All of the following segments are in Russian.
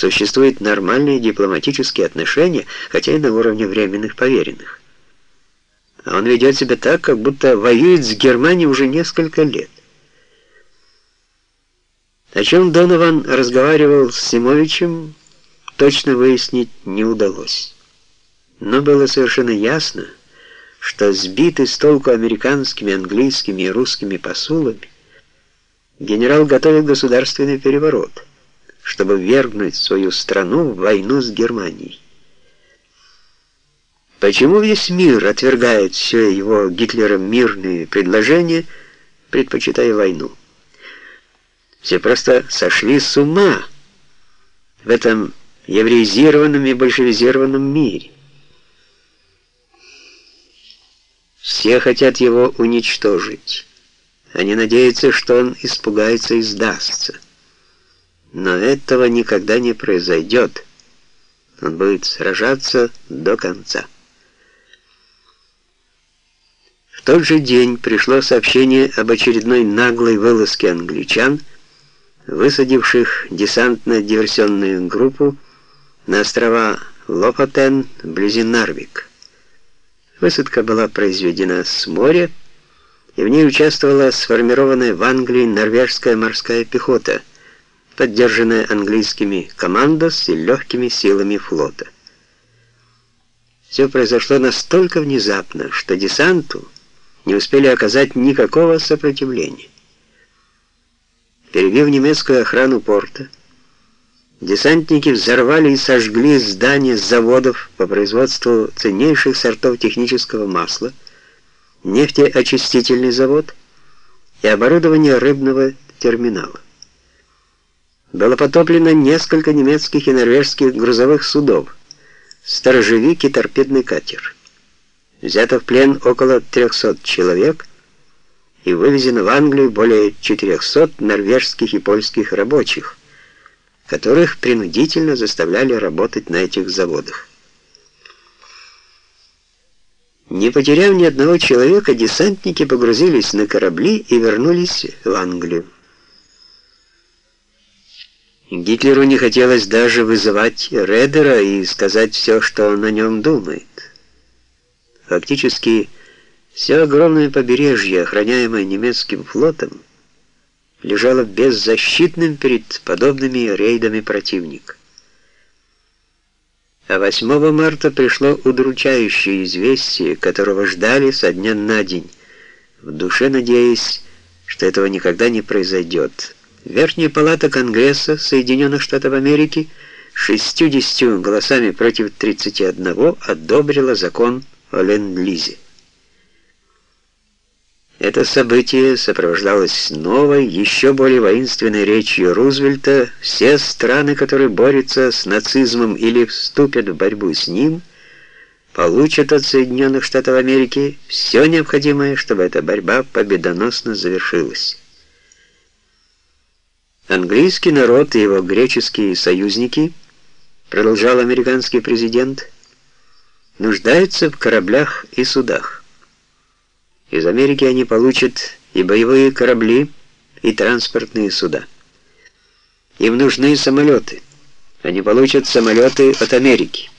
Существуют нормальные дипломатические отношения, хотя и на уровне временных поверенных. А он ведет себя так, как будто воюет с Германией уже несколько лет. О чем Донован разговаривал с Симовичем, точно выяснить не удалось. Но было совершенно ясно, что сбитый с толку американскими, английскими и русскими посулами, генерал готовит государственный переворот, чтобы вергнуть свою страну в войну с Германией. Почему весь мир отвергает все его Гитлером мирные предложения, предпочитая войну? Все просто сошли с ума в этом евреизированном и большевизированном мире. Все хотят его уничтожить. Они надеются, что он испугается и сдастся. Но этого никогда не произойдет. Он будет сражаться до конца. В тот же день пришло сообщение об очередной наглой вылазке англичан, высадивших десантно-диверсионную группу на острова Лопатен вблизи Нарвик. Высадка была произведена с моря, и в ней участвовала сформированная в Англии норвежская морская пехота, поддержанная английскими командос и легкими силами флота. Все произошло настолько внезапно, что десанту не успели оказать никакого сопротивления. Перебив немецкую охрану порта, Десантники взорвали и сожгли здания заводов по производству ценнейших сортов технического масла, нефтеочистительный завод и оборудование рыбного терминала. Было потоплено несколько немецких и норвежских грузовых судов, сторожевик и торпедный катер. Взято в плен около 300 человек и вывезено в Англию более 400 норвежских и польских рабочих которых принудительно заставляли работать на этих заводах. Не потеряв ни одного человека, десантники погрузились на корабли и вернулись в Англию. Гитлеру не хотелось даже вызывать Редера и сказать все, что он о нем думает. Фактически, все огромное побережье, охраняемое немецким флотом, лежало беззащитным перед подобными рейдами противника. А 8 марта пришло удручающее известие, которого ждали со дня на день, в душе надеясь, что этого никогда не произойдет. Верхняя палата Конгресса Соединенных Штатов Америки 60 голосами против 31 одобрила закон о Ленд-Лизе. Это событие сопровождалось новой, еще более воинственной речью Рузвельта. Все страны, которые борются с нацизмом или вступят в борьбу с ним, получат от Соединенных Штатов Америки все необходимое, чтобы эта борьба победоносно завершилась. Английский народ и его греческие союзники, продолжал американский президент, нуждаются в кораблях и судах. Из Америки они получат и боевые корабли, и транспортные суда. Им нужны самолеты. Они получат самолеты от Америки.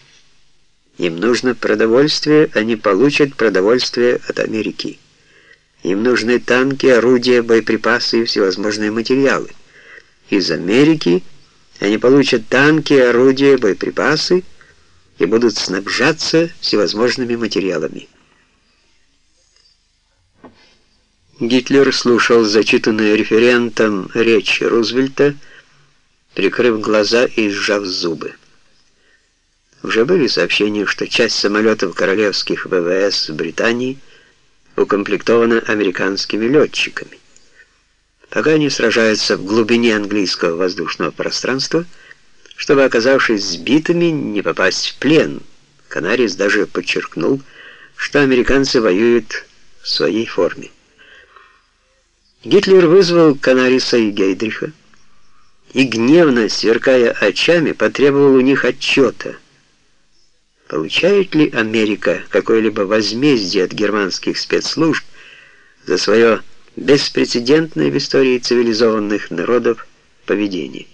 Им нужно продовольствие, они получат продовольствие от Америки. Им нужны танки, орудия, боеприпасы и всевозможные материалы. Из Америки они получат танки, орудия, боеприпасы и будут снабжаться всевозможными материалами. Гитлер слушал зачитанную референтом речь Рузвельта, прикрыв глаза и сжав зубы. Уже были сообщения, что часть самолетов королевских ВВС Британии укомплектована американскими летчиками. Пока они сражаются в глубине английского воздушного пространства, чтобы, оказавшись сбитыми, не попасть в плен. Канарис даже подчеркнул, что американцы воюют в своей форме. Гитлер вызвал Канариса и Гейдриха и, гневно сверкая очами, потребовал у них отчета. Получает ли Америка какое-либо возмездие от германских спецслужб за свое беспрецедентное в истории цивилизованных народов поведение?